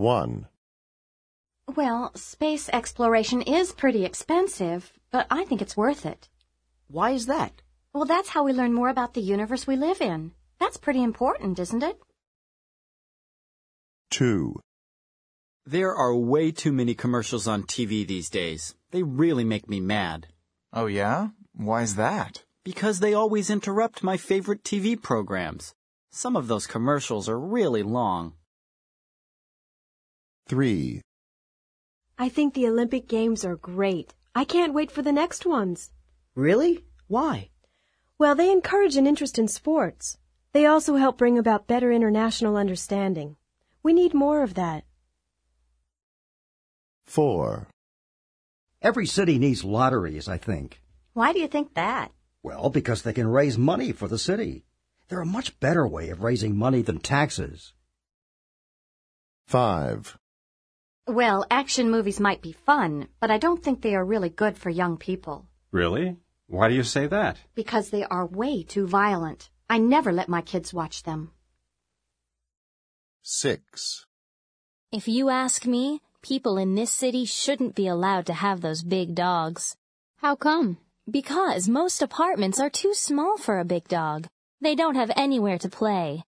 1. Well, space exploration is pretty expensive, but I think it's worth it. Why is that? Well, that's how we learn more about the universe we live in. That's pretty important, isn't it? 2. There are way too many commercials on TV these days. They really make me mad. Oh, yeah? Why's that? Because they always interrupt my favorite TV programs. Some of those commercials are really long. 3. I think the Olympic Games are great. I can't wait for the next ones. Really? Why? Well, they encourage an interest in sports. They also help bring about better international understanding. We need more of that. 4. Every city needs lotteries, I think. Why do you think that? Well, because they can raise money for the city. They're a much better way of raising money than taxes. 5. Well, action movies might be fun, but I don't think they are really good for young people. Really? Why do you say that? Because they are way too violent. I never let my kids watch them. 6. If you ask me, people in this city shouldn't be allowed to have those big dogs. How come? Because most apartments are too small for a big dog. They don't have anywhere to play.